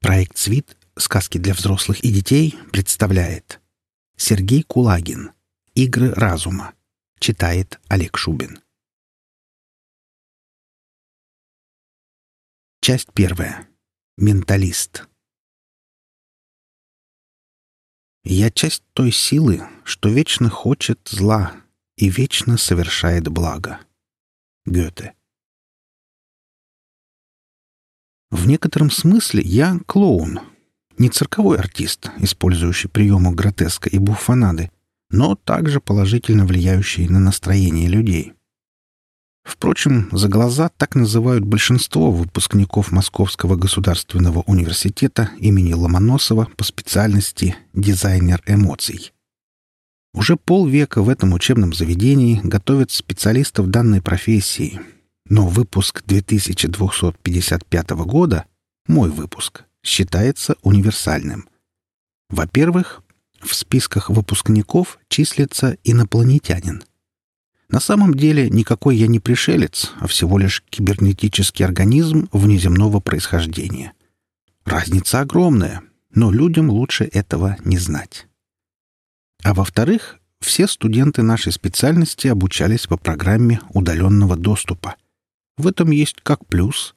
Проект «Свит. Сказки для взрослых и детей» представляет Сергей Кулагин «Игры разума». Читает Олег Шубин. Часть первая. Менталист. Я часть той силы, что вечно хочет зла и вечно совершает благо. Гёте. В некотором смысле я клоун. Не цирковой артист, использующий приемы гротеска и буфонады, но также положительно влияющий на настроение людей. Впрочем, за глаза так называют большинство выпускников Московского государственного университета имени Ломоносова по специальности «дизайнер эмоций». Уже полвека в этом учебном заведении готовят специалистов данной профессии — но выпуск 2255 года, мой выпуск, считается универсальным. Во-первых, в списках выпускников числится инопланетянин. На самом деле никакой я не пришелец, а всего лишь кибернетический организм внеземного происхождения. Разница огромная, но людям лучше этого не знать. А во-вторых, все студенты нашей специальности обучались по программе удаленного доступа — в этом есть как плюс.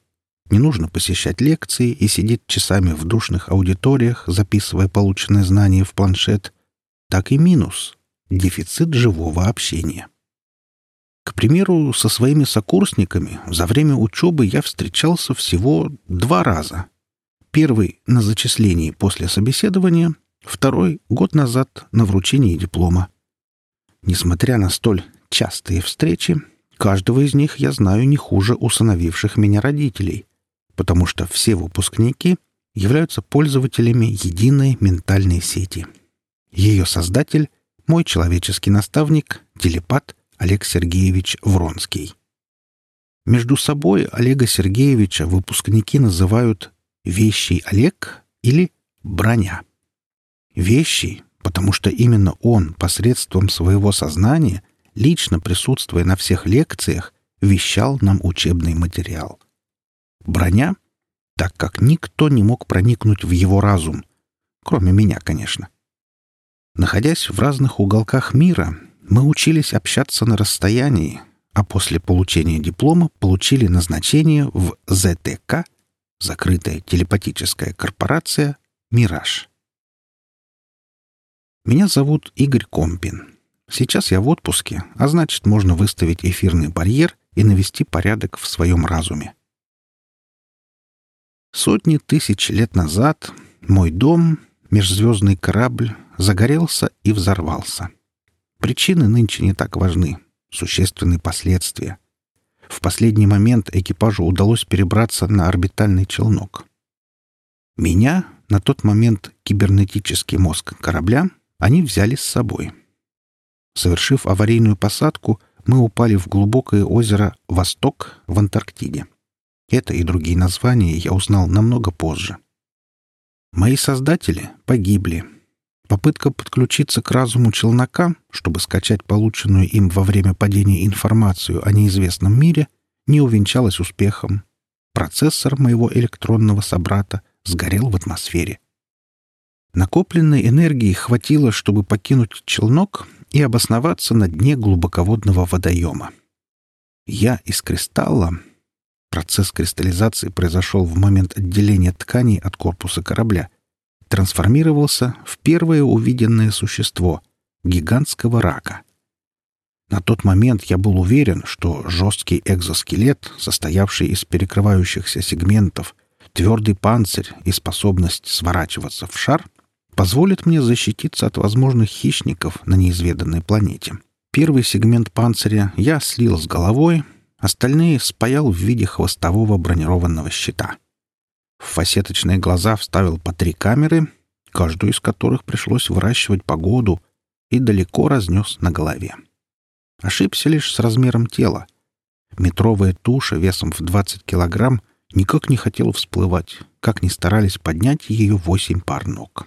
Не нужно посещать лекции и сидеть часами в душных аудиториях, записывая полученные знания в планшет, так и минус — дефицит живого общения. К примеру, со своими сокурсниками за время учебы я встречался всего два раза. Первый — на зачислении после собеседования, второй — год назад на вручении диплома. Несмотря на столь частые встречи, Каждого из них я знаю не хуже усыновивших меня родителей, потому что все выпускники являются пользователями единой ментальной сети. Ее создатель — мой человеческий наставник, телепат Олег Сергеевич Вронский. Между собой Олега Сергеевича выпускники называют «вещий Олег» или «броня». «Вещий», потому что именно он посредством своего сознания лично присутствуя на всех лекциях, вещал нам учебный материал. Броня, так как никто не мог проникнуть в его разум, кроме меня, конечно. Находясь в разных уголках мира, мы учились общаться на расстоянии, а после получения диплома получили назначение в ЗТК, закрытая телепатическая корпорация «Мираж». Меня зовут Игорь Компин. Сейчас я в отпуске, а значит, можно выставить эфирный барьер и навести порядок в своем разуме. Сотни тысяч лет назад мой дом, межзвездный корабль, загорелся и взорвался. Причины нынче не так важны, существенные последствия. В последний момент экипажу удалось перебраться на орбитальный челнок. Меня, на тот момент кибернетический мозг корабля, они взяли с собой — Совершив аварийную посадку, мы упали в глубокое озеро «Восток» в Антарктиде. Это и другие названия я узнал намного позже. Мои создатели погибли. Попытка подключиться к разуму челнока, чтобы скачать полученную им во время падения информацию о неизвестном мире, не увенчалась успехом. Процессор моего электронного собрата сгорел в атмосфере. Накопленной энергии хватило, чтобы покинуть челнок и обосноваться на дне глубоководного водоема. Я из кристалла... Процесс кристаллизации произошел в момент отделения тканей от корпуса корабля. Трансформировался в первое увиденное существо — гигантского рака. На тот момент я был уверен, что жесткий экзоскелет, состоявший из перекрывающихся сегментов, твердый панцирь и способность сворачиваться в шар — позволит мне защититься от возможных хищников на неизведанной планете. Первый сегмент панциря я слил с головой, остальные спаял в виде хвостового бронированного щита. В фасеточные глаза вставил по три камеры, каждую из которых пришлось выращивать по году, и далеко разнес на голове. Ошибся лишь с размером тела. Метровая туша весом в 20 килограмм никак не хотела всплывать, как ни старались поднять ее восемь пар ног.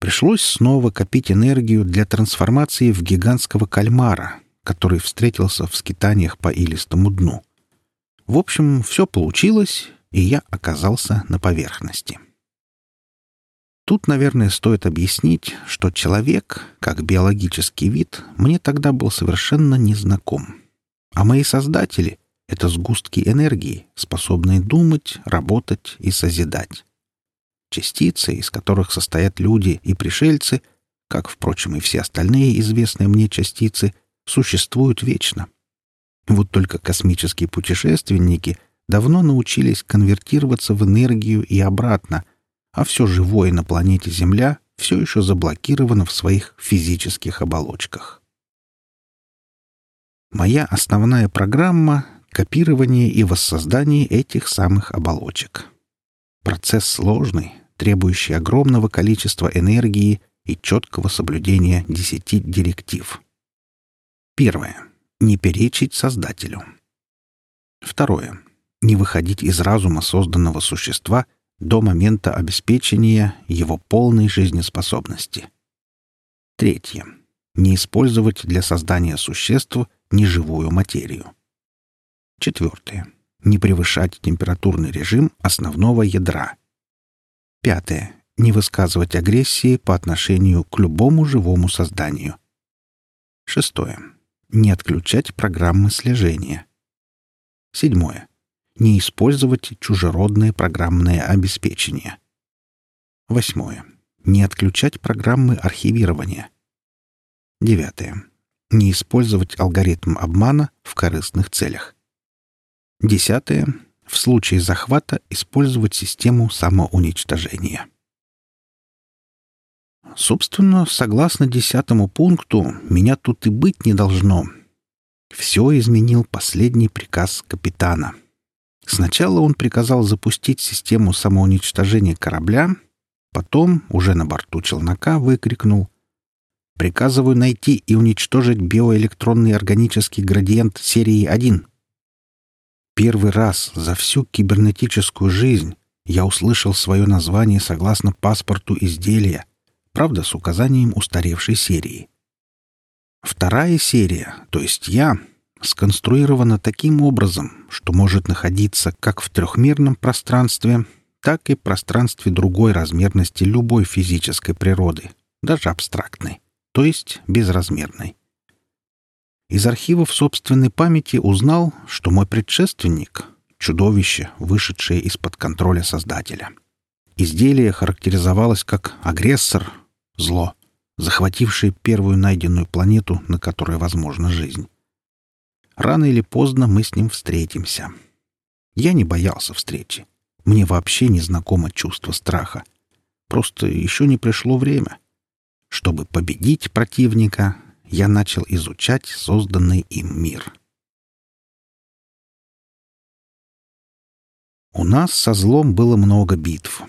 Пришлось снова копить энергию для трансформации в гигантского кальмара, который встретился в скитаниях по илистому дну. В общем, все получилось, и я оказался на поверхности. Тут, наверное, стоит объяснить, что человек, как биологический вид, мне тогда был совершенно незнаком. А мои создатели — это сгустки энергии, способные думать, работать и созидать. Частицы, из которых состоят люди и пришельцы, как, впрочем, и все остальные известные мне частицы, существуют вечно. Вот только космические путешественники давно научились конвертироваться в энергию и обратно, а все живое на планете Земля все еще заблокировано в своих физических оболочках. Моя основная программа — копирование и воссоздание этих самых оболочек. Процесс сложный, требующий огромного количества энергии и четкого соблюдения десяти директив. Первое. Не перечить Создателю. Второе. Не выходить из разума созданного существа — до момента обеспечения его полной жизнеспособности. Третье. Не использовать для создания существ неживую материю. Четвертое. Не превышать температурный режим основного ядра. Пятое. Не высказывать агрессии по отношению к любому живому созданию. Шестое. Не отключать программы слежения. Седьмое не использовать чужеродное программное обеспечение. Восьмое. Не отключать программы архивирования. Девятое. Не использовать алгоритм обмана в корыстных целях. Десятое. В случае захвата использовать систему самоуничтожения. Собственно, согласно десятому пункту, меня тут и быть не должно. Все изменил последний приказ капитана — Сначала он приказал запустить систему самоуничтожения корабля, потом, уже на борту челнока, выкрикнул «Приказываю найти и уничтожить биоэлектронный органический градиент серии 1». Первый раз за всю кибернетическую жизнь я услышал свое название согласно паспорту изделия, правда, с указанием устаревшей серии. Вторая серия, то есть я, сконструирована таким образом, что может находиться как в трехмерном пространстве, так и в пространстве другой размерности любой физической природы, даже абстрактной, то есть безразмерной. Из архивов собственной памяти узнал, что мой предшественник — чудовище, вышедшее из-под контроля Создателя. Изделие характеризовалось как агрессор, зло, захватившее первую найденную планету, на которой возможна жизнь. Рано или поздно мы с ним встретимся. Я не боялся встречи. Мне вообще не знакомо чувство страха. Просто еще не пришло время. Чтобы победить противника, я начал изучать созданный им мир. У нас со злом было много битв.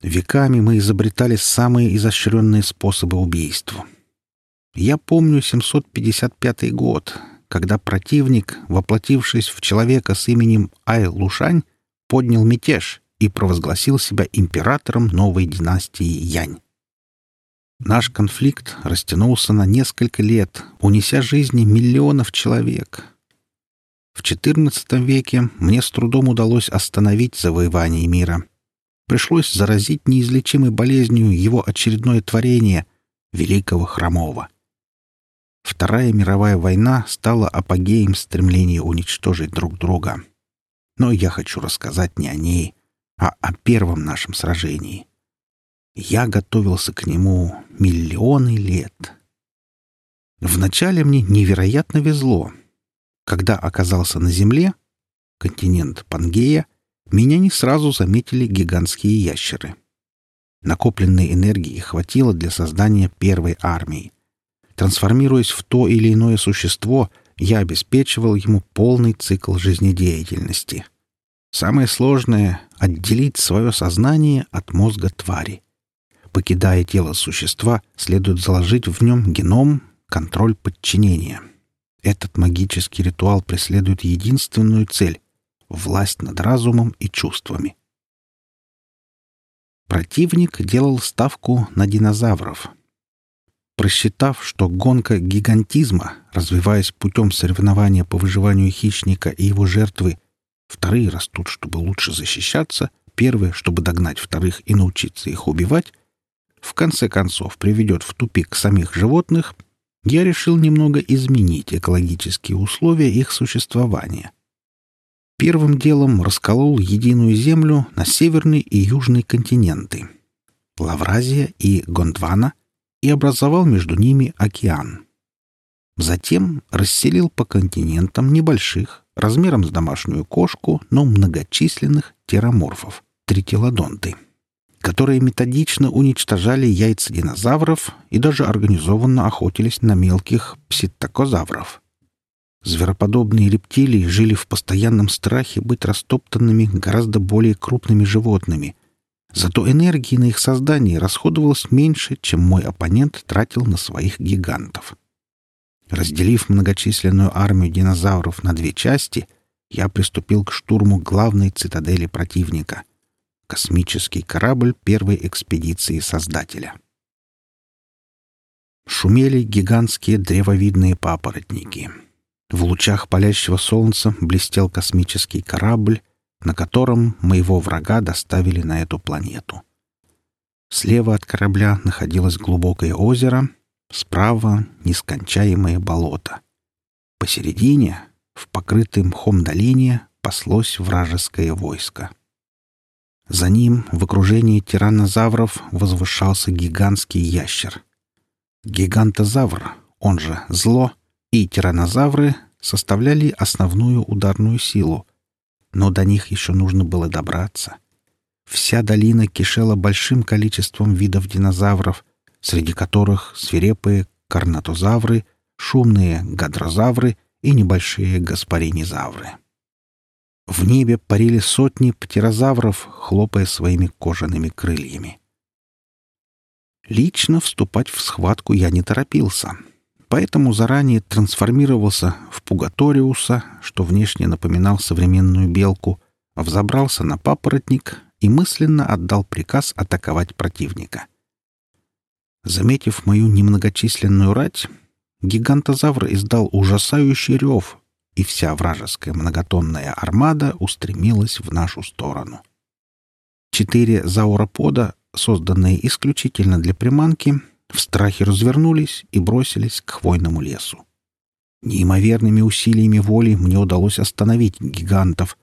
Веками мы изобретали самые изощренные способы убийства. Я помню 755 год, когда противник, воплотившись в человека с именем Ай Лушань, поднял мятеж и провозгласил себя императором новой династии Янь. Наш конфликт растянулся на несколько лет, унеся жизни миллионов человек. В XIV веке мне с трудом удалось остановить завоевание мира. Пришлось заразить неизлечимой болезнью его очередное творение — великого хромого — Вторая мировая война стала апогеем стремления уничтожить друг друга. Но я хочу рассказать не о ней, а о первом нашем сражении. Я готовился к нему миллионы лет. Вначале мне невероятно везло. Когда оказался на Земле, континент Пангея, меня не сразу заметили гигантские ящеры. Накопленной энергии хватило для создания первой армии. Трансформируясь в то или иное существо, я обеспечивал ему полный цикл жизнедеятельности. Самое сложное — отделить свое сознание от мозга твари. Покидая тело существа, следует заложить в нем геном, контроль подчинения. Этот магический ритуал преследует единственную цель — власть над разумом и чувствами. Противник делал ставку на динозавров — Просчитав, что гонка гигантизма, развиваясь путем соревнования по выживанию хищника и его жертвы, вторые растут, чтобы лучше защищаться, первые, чтобы догнать вторых и научиться их убивать, в конце концов приведет в тупик самих животных, я решил немного изменить экологические условия их существования. Первым делом расколол единую землю на северный и южный континенты — Лавразия и Гондвана — и образовал между ними океан. Затем расселил по континентам небольших, размером с домашнюю кошку, но многочисленных тераморфов, тритилодонты, которые методично уничтожали яйца динозавров и даже организованно охотились на мелких пситтакозавров. Звероподобные рептилии жили в постоянном страхе быть растоптанными гораздо более крупными животными — Зато энергии на их создание расходовалось меньше, чем мой оппонент тратил на своих гигантов. Разделив многочисленную армию динозавров на две части, я приступил к штурму главной цитадели противника — космический корабль первой экспедиции Создателя. Шумели гигантские древовидные папоротники. В лучах палящего солнца блестел космический корабль, на котором моего врага доставили на эту планету. Слева от корабля находилось глубокое озеро, справа — нескончаемое болото. Посередине, в покрытой мхом долине, паслось вражеское войско. За ним в окружении тираннозавров возвышался гигантский ящер. Гигантозавр, он же зло, и тираннозавры составляли основную ударную силу — но до них еще нужно было добраться. Вся долина кишела большим количеством видов динозавров, среди которых свирепые карнатозавры, шумные гадрозавры и небольшие гаспаринизавры. В небе парили сотни птерозавров, хлопая своими кожаными крыльями. Лично вступать в схватку я не торопился — поэтому заранее трансформировался в Пугаториуса, что внешне напоминал современную белку, взобрался на папоротник и мысленно отдал приказ атаковать противника. Заметив мою немногочисленную рать, гигантозавр издал ужасающий рев, и вся вражеская многотонная армада устремилась в нашу сторону. Четыре зауропода, созданные исключительно для приманки, в страхе развернулись и бросились к хвойному лесу. Неимоверными усилиями воли мне удалось остановить гигантов.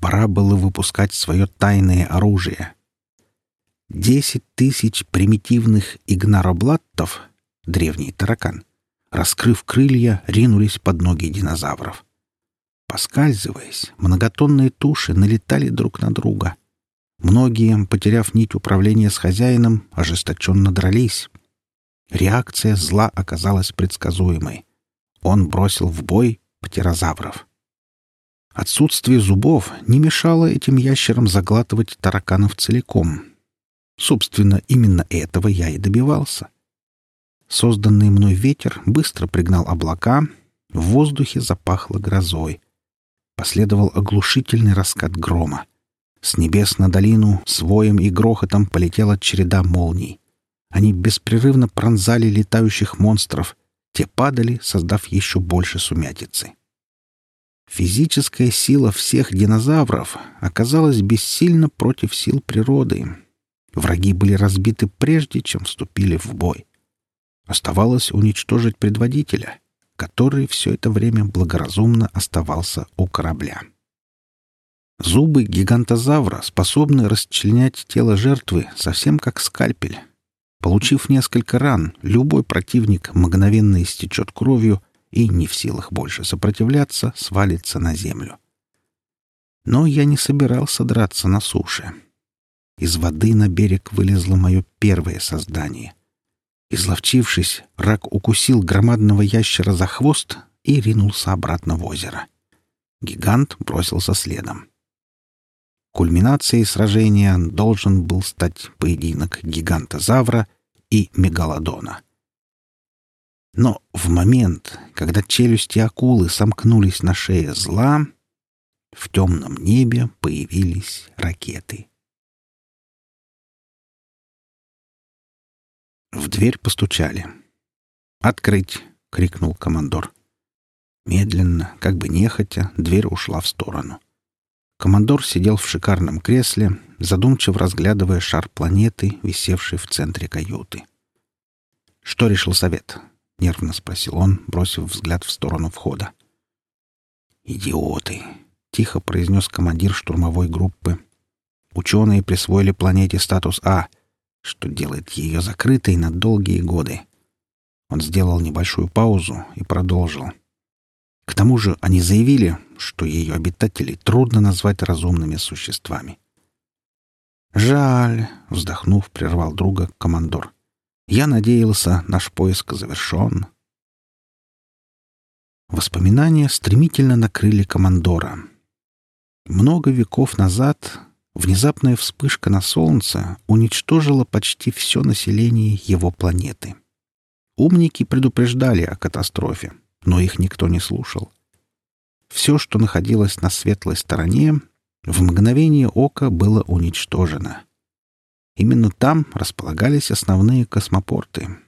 Пора было выпускать свое тайное оружие. Десять тысяч примитивных игнароблаттов, древний таракан, раскрыв крылья, ринулись под ноги динозавров. Поскальзываясь, многотонные туши налетали друг на друга. Многие, потеряв нить управления с хозяином, ожесточенно дрались. Реакция зла оказалась предсказуемой. Он бросил в бой птерозавров. Отсутствие зубов не мешало этим ящерам заглатывать тараканов целиком. Собственно, именно этого я и добивался. Созданный мной ветер быстро пригнал облака, в воздухе запахло грозой. Последовал оглушительный раскат грома. С небес на долину с воем и грохотом полетела череда молний. Они беспрерывно пронзали летающих монстров. Те падали, создав еще больше сумятицы. Физическая сила всех динозавров оказалась бессильна против сил природы. Враги были разбиты прежде, чем вступили в бой. Оставалось уничтожить предводителя, который все это время благоразумно оставался у корабля. Зубы гигантозавра способны расчленять тело жертвы совсем как скальпель, Получив несколько ран, любой противник мгновенно истечет кровью и, не в силах больше сопротивляться, свалится на землю. Но я не собирался драться на суше. Из воды на берег вылезло мое первое создание. Изловчившись, рак укусил громадного ящера за хвост и ринулся обратно в озеро. Гигант бросился следом. Кульминацией сражения должен был стать поединок гиганта-завра и мегалодона. Но в момент, когда челюсти акулы сомкнулись на шее зла, в темном небе появились ракеты. В дверь постучали. «Открыть!» — крикнул командор. Медленно, как бы нехотя, дверь ушла в сторону. Командор сидел в шикарном кресле, задумчиво разглядывая шар планеты, висевший в центре каюты. «Что решил совет?» — нервно спросил он, бросив взгляд в сторону входа. «Идиоты!» — тихо произнес командир штурмовой группы. «Ученые присвоили планете статус А, что делает ее закрытой на долгие годы». Он сделал небольшую паузу и продолжил. К тому же они заявили, что ее обитателей трудно назвать разумными существами. «Жаль», — вздохнув, прервал друга командор. «Я надеялся, наш поиск завершен». Воспоминания стремительно накрыли командора. Много веков назад внезапная вспышка на Солнце уничтожила почти все население его планеты. Умники предупреждали о катастрофе, но их никто не слушал. Все, что находилось на светлой стороне, в мгновение ока было уничтожено. Именно там располагались основные космопорты.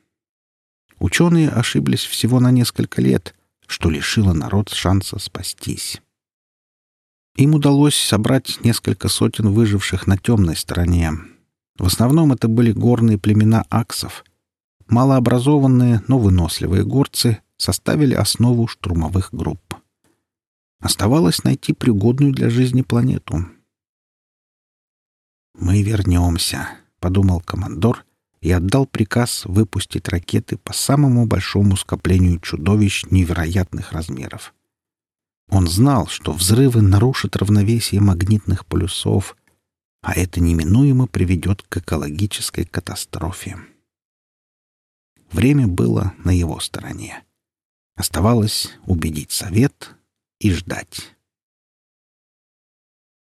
Ученые ошиблись всего на несколько лет, что лишило народ шанса спастись. Им удалось собрать несколько сотен выживших на темной стороне. В основном это были горные племена аксов. Малообразованные, но выносливые горцы составили основу штурмовых групп. Оставалось найти пригодную для жизни планету. «Мы вернемся», — подумал командор и отдал приказ выпустить ракеты по самому большому скоплению чудовищ невероятных размеров. Он знал, что взрывы нарушат равновесие магнитных полюсов, а это неминуемо приведет к экологической катастрофе. Время было на его стороне. Оставалось убедить совет и ждать.